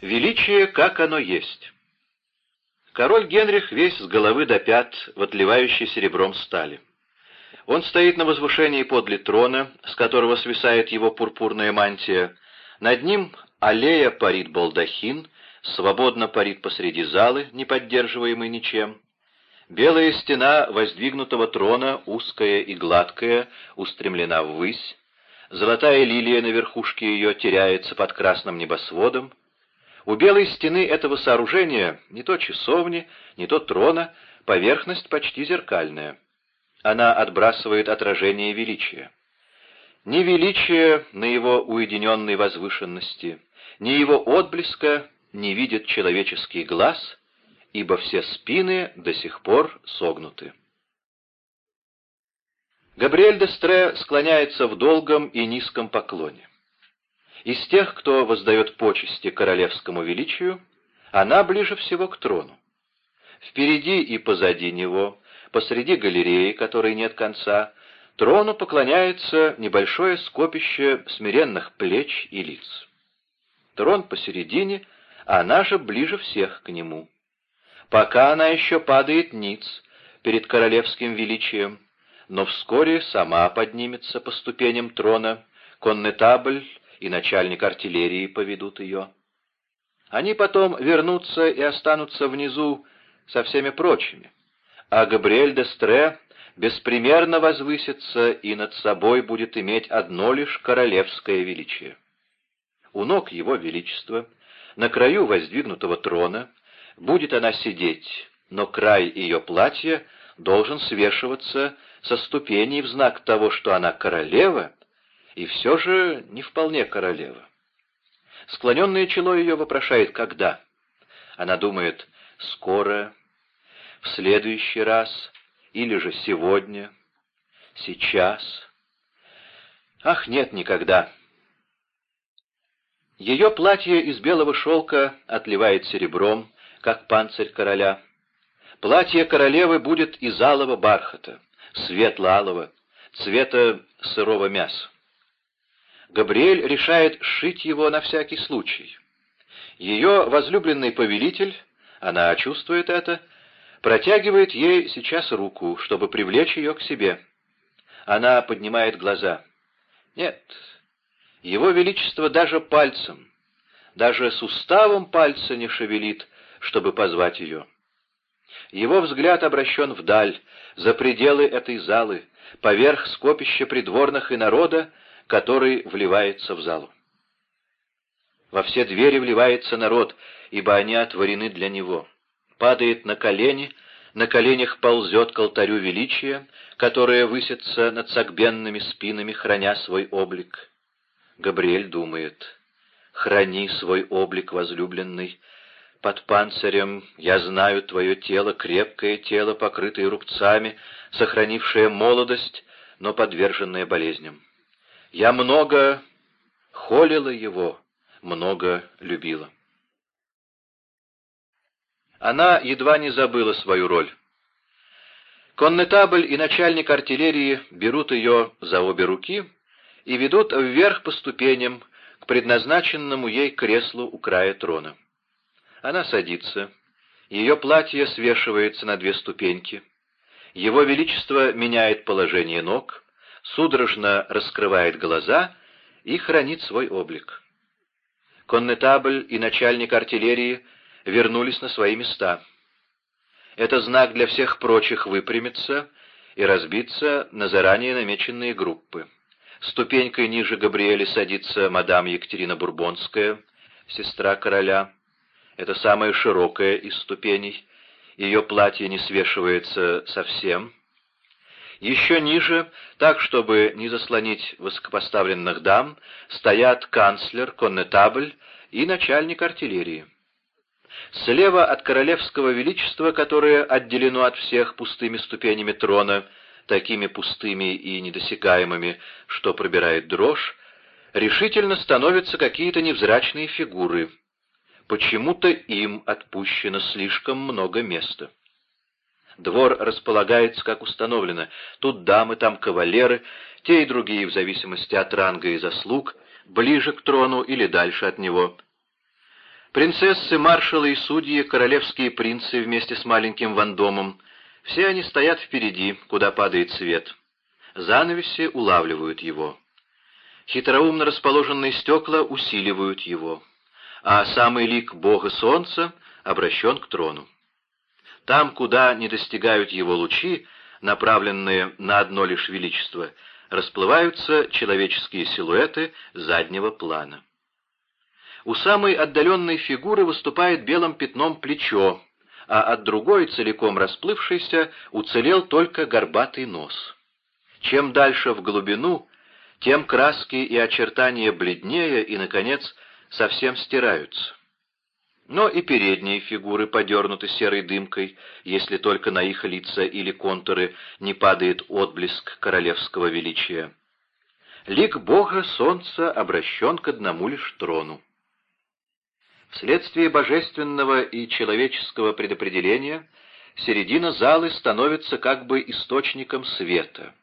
Величие, как оно есть. Король Генрих весь с головы до пят в отливающей серебром стали. Он стоит на возвышении подле трона, с которого свисает его пурпурная мантия. Над ним аллея парит балдахин, свободно парит посреди залы, не поддерживаемый ничем. Белая стена воздвигнутого трона, узкая и гладкая, устремлена ввысь. Золотая лилия на верхушке ее теряется под красным небосводом. У белой стены этого сооружения не то часовни, не то трона, поверхность почти зеркальная. Она отбрасывает отражение величия. Ни величия на его уединенной возвышенности, ни его отблеска не видит человеческий глаз, ибо все спины до сих пор согнуты. Габриэль де Стре склоняется в долгом и низком поклоне. Из тех, кто воздает почести королевскому величию, она ближе всего к трону. Впереди и позади него, посреди галереи, которой нет конца, трону поклоняется небольшое скопище смиренных плеч и лиц. Трон посередине, а она же ближе всех к нему. Пока она еще падает ниц перед королевским величием, но вскоре сама поднимется по ступеням трона, коннетабль и начальник артиллерии поведут ее. Они потом вернутся и останутся внизу со всеми прочими, а Габриэль де Стре беспримерно возвысится и над собой будет иметь одно лишь королевское величие. У ног его величества, на краю воздвигнутого трона, будет она сидеть, но край ее платья должен свешиваться со ступеней в знак того, что она королева и все же не вполне королева. Склоненное чело ее вопрошает «когда?». Она думает «скоро», «в следующий раз» или же «сегодня», «сейчас». Ах, нет, никогда. Ее платье из белого шелка отливает серебром, как панцирь короля. Платье королевы будет из алого бархата, светло-алого, цвета сырого мяса. Габриэль решает сшить его на всякий случай. Ее возлюбленный повелитель, она чувствует это, протягивает ей сейчас руку, чтобы привлечь ее к себе. Она поднимает глаза. Нет, его величество даже пальцем, даже суставом пальца не шевелит, чтобы позвать ее. Его взгляд обращен вдаль, за пределы этой залы, поверх скопища придворных и народа, который вливается в залу. Во все двери вливается народ, ибо они отворены для него. Падает на колени, на коленях ползет к алтарю величия, которое высится над согбенными спинами, храня свой облик. Габриэль думает, «Храни свой облик, возлюбленный, под панцирем я знаю твое тело, крепкое тело, покрытое рубцами, сохранившее молодость, но подверженное болезням. Я много холила его, много любила. Она едва не забыла свою роль. Коннетабль и начальник артиллерии берут ее за обе руки и ведут вверх по ступеням к предназначенному ей креслу у края трона. Она садится, ее платье свешивается на две ступеньки, его величество меняет положение ног — судорожно раскрывает глаза и хранит свой облик. Коннетабль и начальник артиллерии вернулись на свои места. Это знак для всех прочих выпрямиться и разбиться на заранее намеченные группы. Ступенькой ниже Габриэля садится мадам Екатерина Бурбонская, сестра короля. Это самая широкая из ступеней. Ее платье не свешивается совсем — еще ниже, так, чтобы не заслонить высокопоставленных дам, стоят канцлер, коннетабль и начальник артиллерии. Слева от королевского величества, которое отделено от всех пустыми ступенями трона, такими пустыми и недосягаемыми, что пробирает дрожь, решительно становятся какие-то невзрачные фигуры. Почему-то им отпущено слишком много места. Двор располагается, как установлено. Тут дамы, там кавалеры, те и другие, в зависимости от ранга и заслуг, ближе к трону или дальше от него. Принцессы, маршалы и судьи, королевские принцы вместе с маленьким Вандомом, все они стоят впереди, куда падает свет. Занавеси улавливают его. Хитроумно расположенные стекла усиливают его, а самый лик Бога Солнца обращен к трону. Там, куда не достигают его лучи, направленные на одно лишь величество, расплываются человеческие силуэты заднего плана. У самой отдаленной фигуры выступает белым пятном плечо, а от другой, целиком расплывшейся, уцелел только горбатый нос. Чем дальше в глубину, тем краски и очертания бледнее и, наконец, совсем стираются. Но и передние фигуры подернуты серой дымкой, если только на их лица или контуры не падает отблеск королевского величия. Лик Бога солнца обращен к одному лишь трону. Вследствие божественного и человеческого предопределения середина залы становится как бы источником света.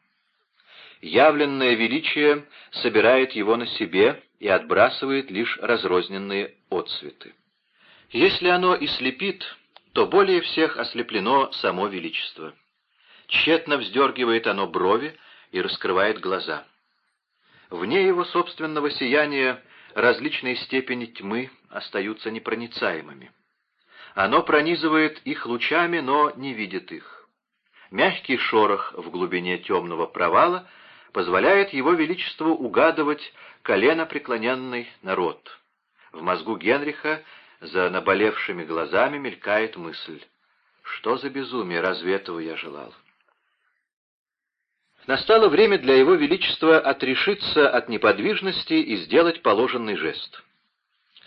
Явленное величие собирает его на себе и отбрасывает лишь разрозненные отцветы. Если оно и слепит, то более всех ослеплено само величество. Тщетно вздергивает оно брови и раскрывает глаза. Вне его собственного сияния различные степени тьмы остаются непроницаемыми. Оно пронизывает их лучами, но не видит их. Мягкий шорох в глубине темного провала позволяет его величеству угадывать колено преклоненный народ. В мозгу Генриха за наболевшими глазами мелькает мысль. Что за безумие, разве этого я желал? Настало время для его величества отрешиться от неподвижности и сделать положенный жест.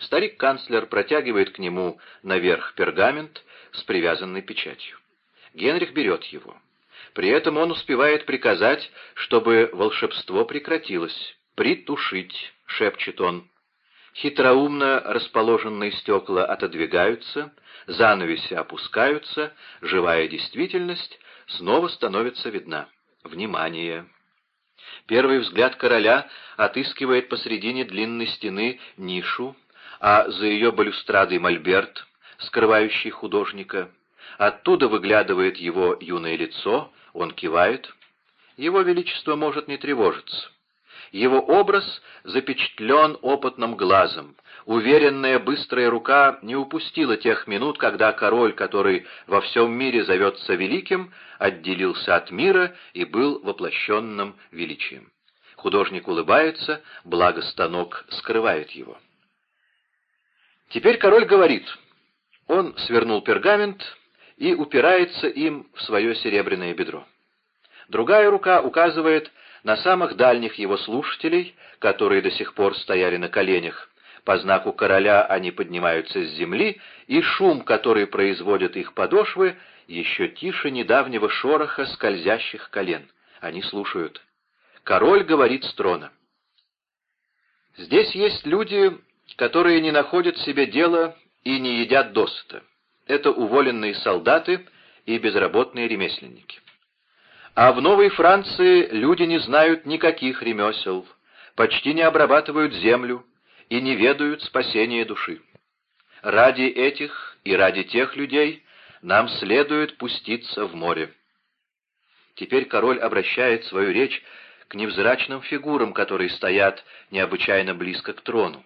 Старик-канцлер протягивает к нему наверх пергамент с привязанной печатью. Генрих берет его. При этом он успевает приказать, чтобы волшебство прекратилось. «Притушить», — шепчет он. Хитроумно расположенные стекла отодвигаются, занавеси опускаются, живая действительность снова становится видна. Внимание! Первый взгляд короля отыскивает посредине длинной стены нишу, а за ее балюстрадой мольберт, скрывающий художника. Оттуда выглядывает его юное лицо, он кивает. Его величество может не тревожиться. Его образ запечатлен опытным глазом. Уверенная быстрая рука не упустила тех минут, когда король, который во всем мире зовется великим, отделился от мира и был воплощенным величием. Художник улыбается, благо станок скрывает его. Теперь король говорит. Он свернул пергамент и упирается им в свое серебряное бедро. Другая рука указывает на самых дальних его слушателей, которые до сих пор стояли на коленях. По знаку короля они поднимаются с земли, и шум, который производят их подошвы, еще тише недавнего шороха скользящих колен. Они слушают. Король говорит с трона. Здесь есть люди, которые не находят себе дела и не едят досыта. Это уволенные солдаты и безработные ремесленники. А в Новой Франции люди не знают никаких ремесел, почти не обрабатывают землю и не ведают спасения души. Ради этих и ради тех людей нам следует пуститься в море. Теперь король обращает свою речь к невзрачным фигурам, которые стоят необычайно близко к трону.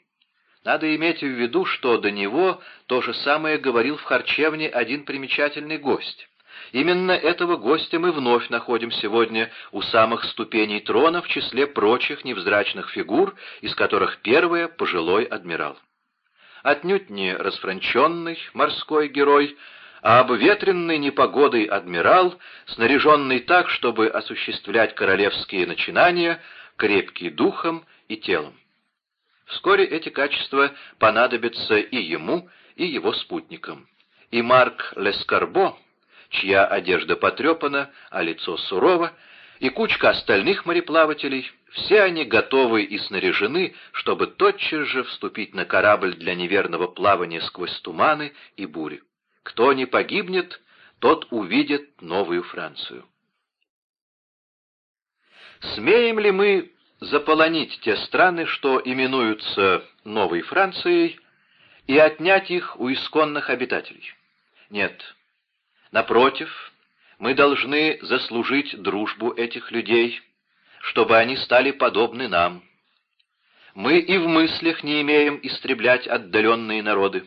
Надо иметь в виду, что до него то же самое говорил в харчевне один примечательный гость. Именно этого гостя мы вновь находим сегодня у самых ступеней трона в числе прочих невзрачных фигур, из которых первая — пожилой адмирал. Отнюдь не расфранченный морской герой, а обветренный непогодой адмирал, снаряженный так, чтобы осуществлять королевские начинания, крепкий духом и телом. Вскоре эти качества понадобятся и ему, и его спутникам. И Марк Лескарбо, чья одежда потрепана, а лицо сурово, и кучка остальных мореплавателей, все они готовы и снаряжены, чтобы тотчас же вступить на корабль для неверного плавания сквозь туманы и бури. Кто не погибнет, тот увидит новую Францию. Смеем ли мы заполонить те страны, что именуются Новой Францией, и отнять их у исконных обитателей. Нет, напротив, мы должны заслужить дружбу этих людей, чтобы они стали подобны нам. Мы и в мыслях не имеем истреблять отдаленные народы.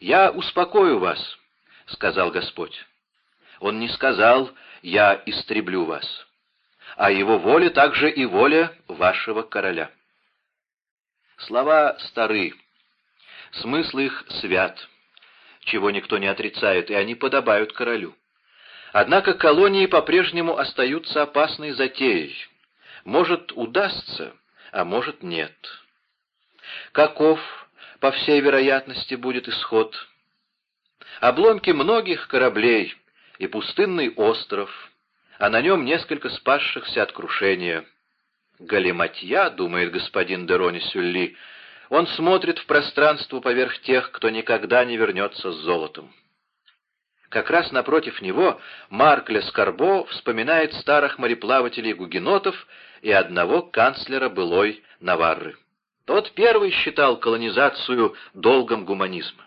«Я успокою вас», — сказал Господь. Он не сказал «я истреблю вас», а его воля также и воля вашего короля. Слова стары, смысл их свят, чего никто не отрицает, и они подобают королю. Однако колонии по-прежнему остаются опасной затеей. Может, удастся, а может, нет. Каков, по всей вероятности, будет исход? Обломки многих кораблей и пустынный остров, а на нем несколько спасшихся от крушения. Галиматья, думает господин Дерони Сюлли, он смотрит в пространство поверх тех, кто никогда не вернется с золотом. Как раз напротив него Марк Лескарбо вспоминает старых мореплавателей-гугенотов и одного канцлера былой Наварры. Тот первый считал колонизацию долгом гуманизма.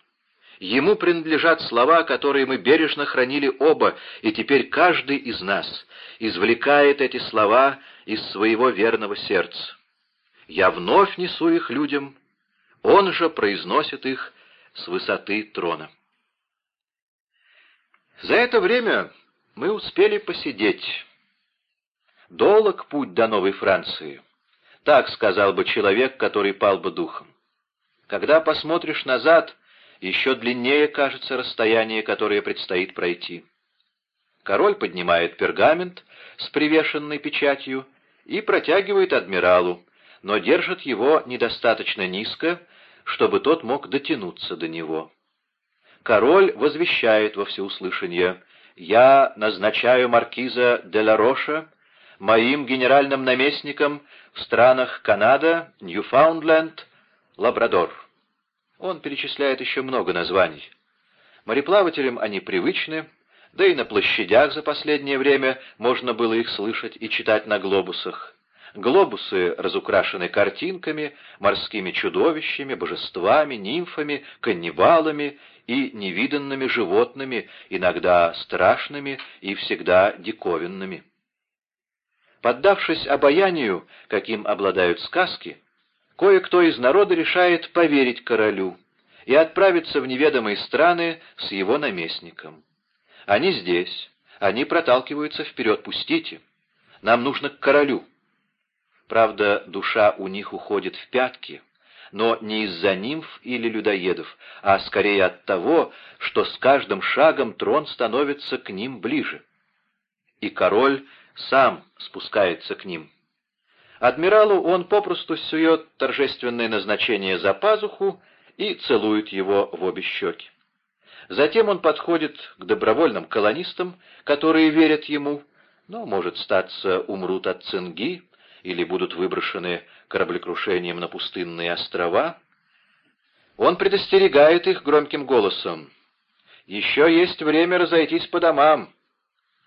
Ему принадлежат слова, которые мы бережно хранили оба, и теперь каждый из нас извлекает эти слова из своего верного сердца. Я вновь несу их людям, он же произносит их с высоты трона. За это время мы успели посидеть. Долг путь до Новой Франции. Так сказал бы человек, который пал бы духом. Когда посмотришь назад, еще длиннее кажется расстояние, которое предстоит пройти. Король поднимает пергамент с привешенной печатью и протягивает адмиралу, но держит его недостаточно низко, чтобы тот мог дотянуться до него король возвещает во всеуслышание «Я назначаю маркиза де ла моим генеральным наместником в странах Канада, Ньюфаундленд, Лабрадор». Он перечисляет еще много названий. Мореплавателям они привычны, да и на площадях за последнее время можно было их слышать и читать на глобусах. Глобусы разукрашены картинками, морскими чудовищами, божествами, нимфами, каннибалами и невиданными животными, иногда страшными и всегда диковинными. Поддавшись обаянию, каким обладают сказки, кое-кто из народа решает поверить королю и отправиться в неведомые страны с его наместником. Они здесь, они проталкиваются вперед, пустите. Нам нужно к королю. Правда, душа у них уходит в пятки, но не из-за нимф или людоедов, а скорее от того, что с каждым шагом трон становится к ним ближе. И король сам спускается к ним. Адмиралу он попросту сует торжественное назначение за пазуху и целует его в обе щеки. Затем он подходит к добровольным колонистам, которые верят ему, но, может статься, умрут от цинги, или будут выброшены кораблекрушением на пустынные острова, он предостерегает их громким голосом. «Еще есть время разойтись по домам».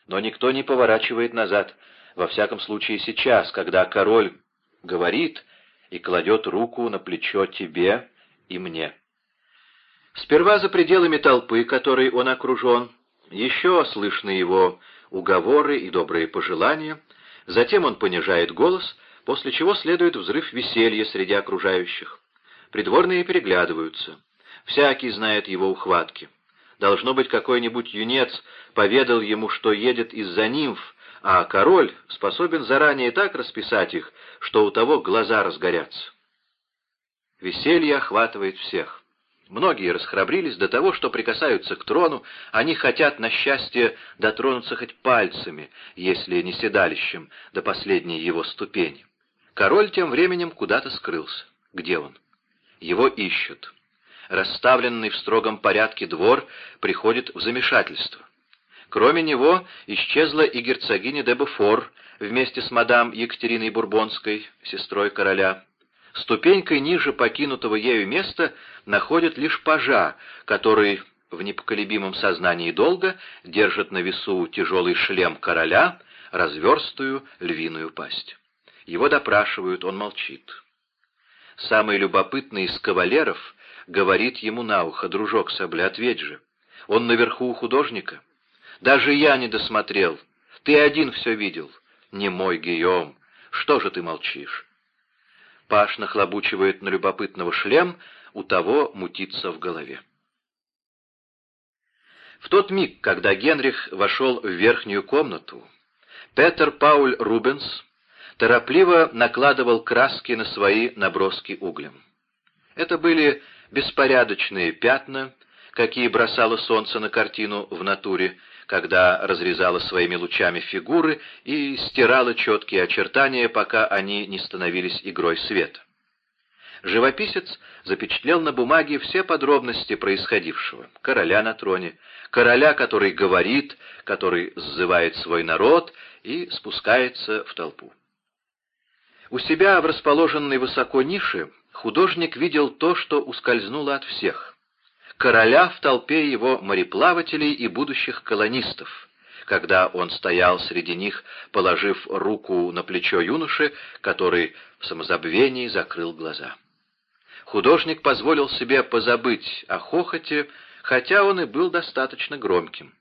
Но никто не поворачивает назад, во всяком случае сейчас, когда король говорит и кладет руку на плечо тебе и мне. Сперва за пределами толпы, которой он окружен, еще слышны его уговоры и добрые пожелания — Затем он понижает голос, после чего следует взрыв веселья среди окружающих. Придворные переглядываются. Всякий знает его ухватки. Должно быть, какой-нибудь юнец поведал ему, что едет из-за нимф, а король способен заранее так расписать их, что у того глаза разгорятся. Веселье охватывает всех. Многие расхрабрились до того, что прикасаются к трону, они хотят, на счастье, дотронуться хоть пальцами, если не седалищем, до последней его ступени. Король тем временем куда-то скрылся. Где он? Его ищут. Расставленный в строгом порядке двор приходит в замешательство. Кроме него исчезла и герцогиня де Буфор вместе с мадам Екатериной Бурбонской, сестрой короля. Ступенькой ниже покинутого ею места находит лишь пажа, который в непоколебимом сознании долга держит на весу тяжелый шлем короля, разверстую львиную пасть. Его допрашивают, он молчит. Самый любопытный из кавалеров говорит ему на ухо, «Дружок Сабля, ответь же, он наверху у художника. Даже я не досмотрел, ты один все видел. Не мой Гийом, что же ты молчишь?» Паш нахлобучивает на любопытного шлем, у того мутится в голове. В тот миг, когда Генрих вошел в верхнюю комнату, Петер Пауль Рубенс торопливо накладывал краски на свои наброски углем. Это были беспорядочные пятна, какие бросало солнце на картину в натуре, когда разрезало своими лучами фигуры и стирало четкие очертания, пока они не становились игрой света. Живописец запечатлел на бумаге все подробности происходившего. Короля на троне, короля, который говорит, который сзывает свой народ и спускается в толпу. У себя в расположенной высоко нише художник видел то, что ускользнуло от всех. Короля в толпе его мореплавателей и будущих колонистов, когда он стоял среди них, положив руку на плечо юноши, который в самозабвении закрыл глаза. Художник позволил себе позабыть о хохоте, хотя он и был достаточно громким.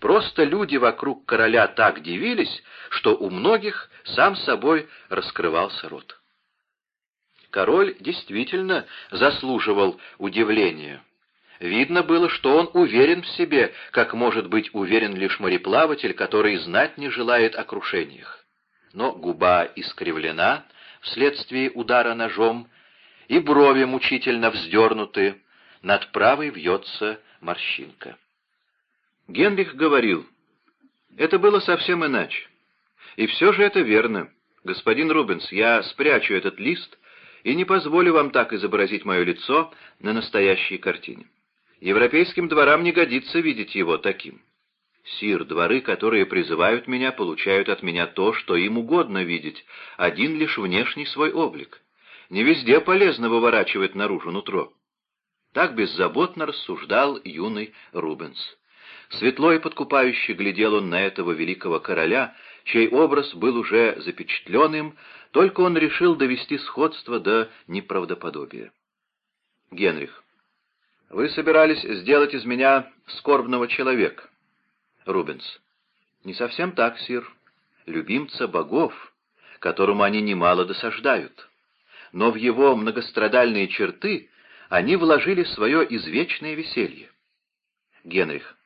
Просто люди вокруг короля так дивились, что у многих сам собой раскрывался рот. Король действительно заслуживал удивления. Видно было, что он уверен в себе, как может быть уверен лишь мореплаватель, который знать не желает о крушениях. Но губа искривлена вследствие удара ножом, и брови мучительно вздернуты, над правой вьется морщинка. Генрих говорил, это было совсем иначе. И все же это верно. Господин Рубенс, я спрячу этот лист и не позволю вам так изобразить мое лицо на настоящей картине. Европейским дворам не годится видеть его таким. Сир, дворы, которые призывают меня, получают от меня то, что им угодно видеть, один лишь внешний свой облик. Не везде полезно выворачивать наружу нутро. Так беззаботно рассуждал юный Рубенс. Светло и подкупающе глядел он на этого великого короля, чей образ был уже запечатленным, только он решил довести сходство до неправдоподобия. Генрих, вы собирались сделать из меня скорбного человека. Рубенс. Не совсем так, сир. Любимца богов, которому они немало досаждают но в его многострадальные черты они вложили свое извечное веселье. Генрих,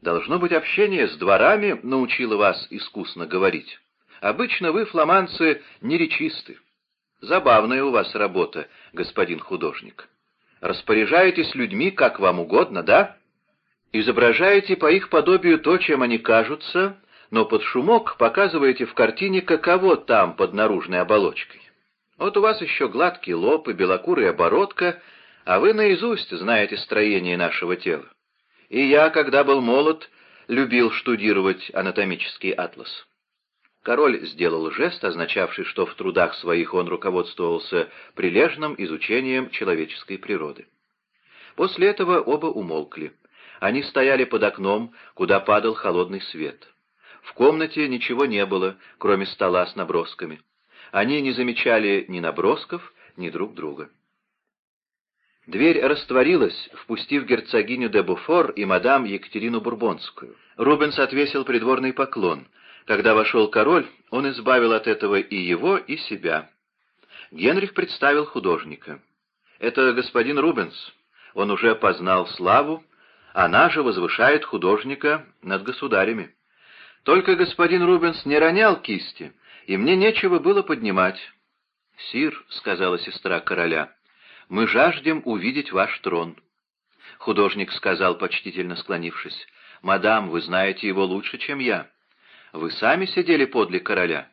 должно быть, общение с дворами научило вас искусно говорить. Обычно вы, фламанцы, неречисты. Забавная у вас работа, господин художник. Распоряжаетесь людьми, как вам угодно, да? Изображаете по их подобию то, чем они кажутся, но под шумок показываете в картине, каково там под наружной оболочкой. Вот у вас еще гладкий лоб и белокурая бородка, а вы наизусть знаете строение нашего тела. И я, когда был молод, любил штудировать анатомический атлас. Король сделал жест, означавший, что в трудах своих он руководствовался прилежным изучением человеческой природы. После этого оба умолкли. Они стояли под окном, куда падал холодный свет. В комнате ничего не было, кроме стола с набросками. Они не замечали ни набросков, ни друг друга. Дверь растворилась, впустив герцогиню де Буфор и мадам Екатерину Бурбонскую. Рубенс отвесил придворный поклон. Когда вошел король, он избавил от этого и его, и себя. Генрих представил художника. «Это господин Рубенс. Он уже познал славу, она же возвышает художника над государями. Только господин Рубенс не ронял кисти, и мне нечего было поднимать. «Сир», — сказала сестра короля, — «мы жаждем увидеть ваш трон». Художник сказал, почтительно склонившись, «Мадам, вы знаете его лучше, чем я. Вы сами сидели подле короля?»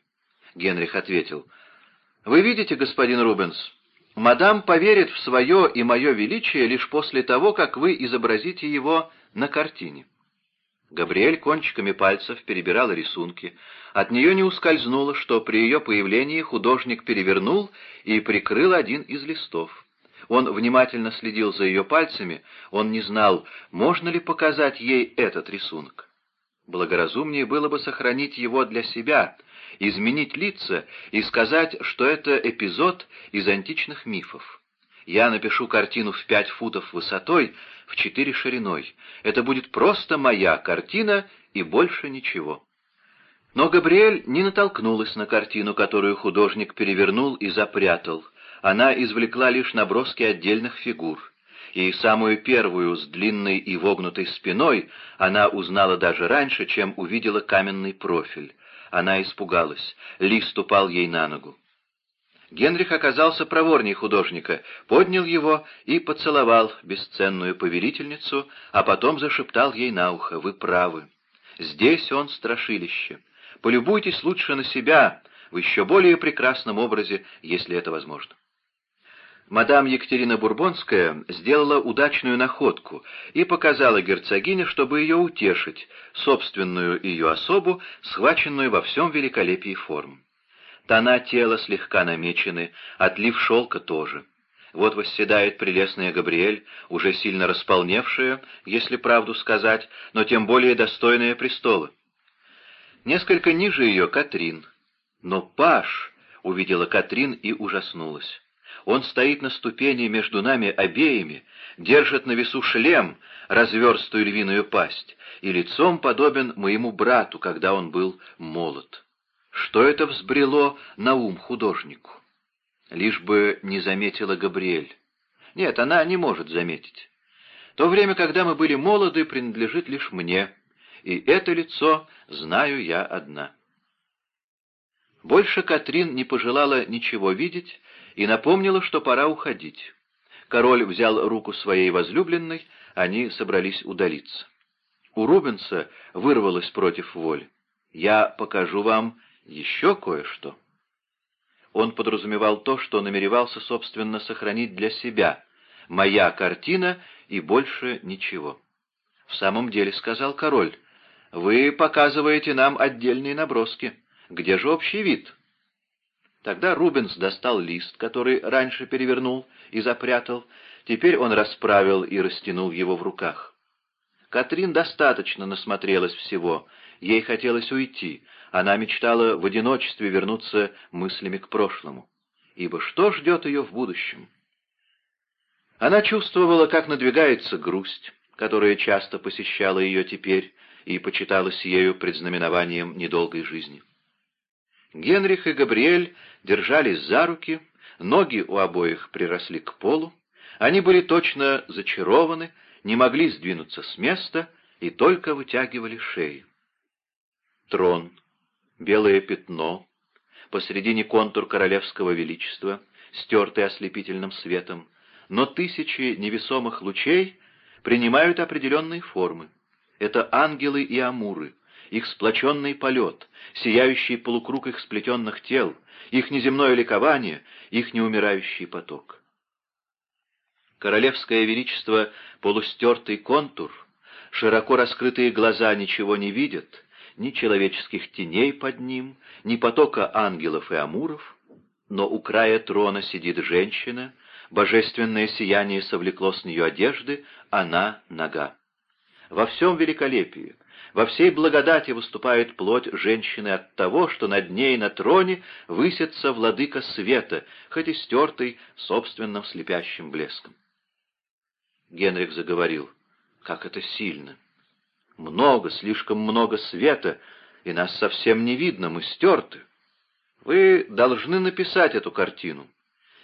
Генрих ответил, «Вы видите, господин Рубенс, мадам поверит в свое и мое величие лишь после того, как вы изобразите его на картине». Габриэль кончиками пальцев перебирала рисунки. От нее не ускользнуло, что при ее появлении художник перевернул и прикрыл один из листов. Он внимательно следил за ее пальцами, он не знал, можно ли показать ей этот рисунок. Благоразумнее было бы сохранить его для себя, изменить лица и сказать, что это эпизод из античных мифов. Я напишу картину в пять футов высотой, в четыре шириной. Это будет просто моя картина и больше ничего. Но Габриэль не натолкнулась на картину, которую художник перевернул и запрятал. Она извлекла лишь наброски отдельных фигур. И самую первую с длинной и вогнутой спиной она узнала даже раньше, чем увидела каменный профиль. Она испугалась. Лист упал ей на ногу. Генрих оказался проворней художника, поднял его и поцеловал бесценную повелительницу, а потом зашептал ей на ухо «Вы правы. Здесь он страшилище. Полюбуйтесь лучше на себя в еще более прекрасном образе, если это возможно». Мадам Екатерина Бурбонская сделала удачную находку и показала герцогине, чтобы ее утешить, собственную ее особу, схваченную во всем великолепии форм. Тона тела слегка намечены, отлив шелка тоже. Вот восседает прелестная Габриэль, уже сильно располневшая, если правду сказать, но тем более достойная престола. Несколько ниже ее Катрин. Но Паш увидела Катрин и ужаснулась. Он стоит на ступени между нами обеими, держит на весу шлем, разверстую львиную пасть, и лицом подобен моему брату, когда он был молод. Что это взбрело на ум художнику? Лишь бы не заметила Габриэль. Нет, она не может заметить. То время, когда мы были молоды, принадлежит лишь мне, и это лицо знаю я одна. Больше Катрин не пожелала ничего видеть и напомнила, что пора уходить. Король взял руку своей возлюбленной, они собрались удалиться. У Рубенса вырвалось против воли. «Я покажу вам еще кое-что. Он подразумевал то, что намеревался, собственно, сохранить для себя. «Моя картина и больше ничего». «В самом деле», — сказал король, — «вы показываете нам отдельные наброски. Где же общий вид?» Тогда Рубенс достал лист, который раньше перевернул и запрятал. Теперь он расправил и растянул его в руках. Катрин достаточно насмотрелась всего. Ей хотелось уйти, она мечтала в одиночестве вернуться мыслями к прошлому. Ибо что ждет ее в будущем? Она чувствовала, как надвигается грусть, которая часто посещала ее теперь и почиталась ею предзнаменованием недолгой жизни. Генрих и Габриэль держались за руки, ноги у обоих приросли к полу, они были точно зачарованы, не могли сдвинуться с места и только вытягивали шеи. Трон, белое пятно, посредине контур королевского величества, стертый ослепительным светом, но тысячи невесомых лучей принимают определенные формы. Это ангелы и амуры, их сплоченный полет, сияющий полукруг их сплетенных тел, их неземное ликование, их неумирающий поток. Королевское величество — полустертый контур, широко раскрытые глаза ничего не видят, ни человеческих теней под ним, ни потока ангелов и амуров, но у края трона сидит женщина, божественное сияние совлекло с нее одежды, она нога. Во всем великолепии, во всей благодати выступает плоть женщины от того, что над ней на троне высится владыка света, хоть и стертый собственным слепящим блеском. Генрих заговорил, как это сильно! Много, слишком много света, и нас совсем не видно, мы стерты. Вы должны написать эту картину,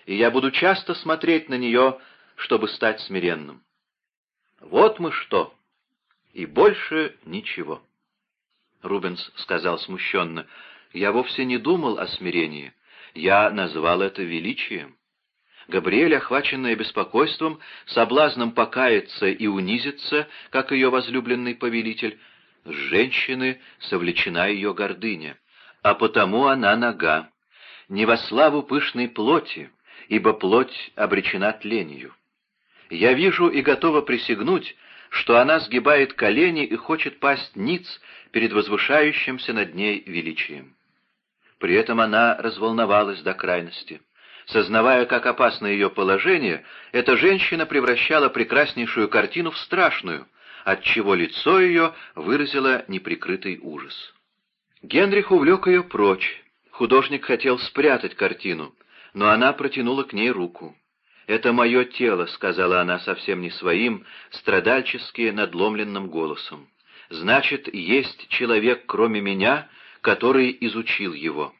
и я буду часто смотреть на нее, чтобы стать смиренным. Вот мы что, и больше ничего. Рубенс сказал смущенно, я вовсе не думал о смирении, я назвал это величием. Габриэль, охваченная беспокойством, соблазном покаяться и унизиться, как ее возлюбленный повелитель, женщины совлечена ее гордыня, а потому она нога, не во славу пышной плоти, ибо плоть обречена тлению. Я вижу и готова присягнуть, что она сгибает колени и хочет пасть ниц перед возвышающимся над ней величием. При этом она разволновалась до крайности. Сознавая, как опасно ее положение, эта женщина превращала прекраснейшую картину в страшную, отчего лицо ее выразило неприкрытый ужас. Генрих увлек ее прочь. Художник хотел спрятать картину, но она протянула к ней руку. «Это мое тело», — сказала она совсем не своим, страдальчески надломленным голосом. «Значит, есть человек, кроме меня, который изучил его.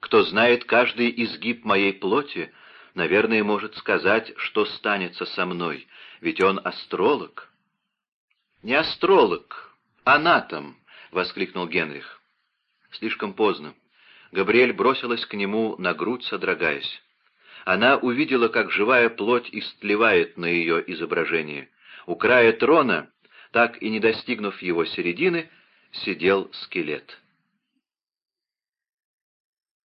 Кто знает каждый изгиб моей плоти, наверное, может сказать, что станется со мной, ведь он астролог». «Не астролог, анатом», — воскликнул Генрих. Слишком поздно. Габриэль бросилась к нему на грудь, содрогаясь. Она увидела, как живая плоть истлевает на ее изображении. У края трона, так и не достигнув его середины, сидел скелет.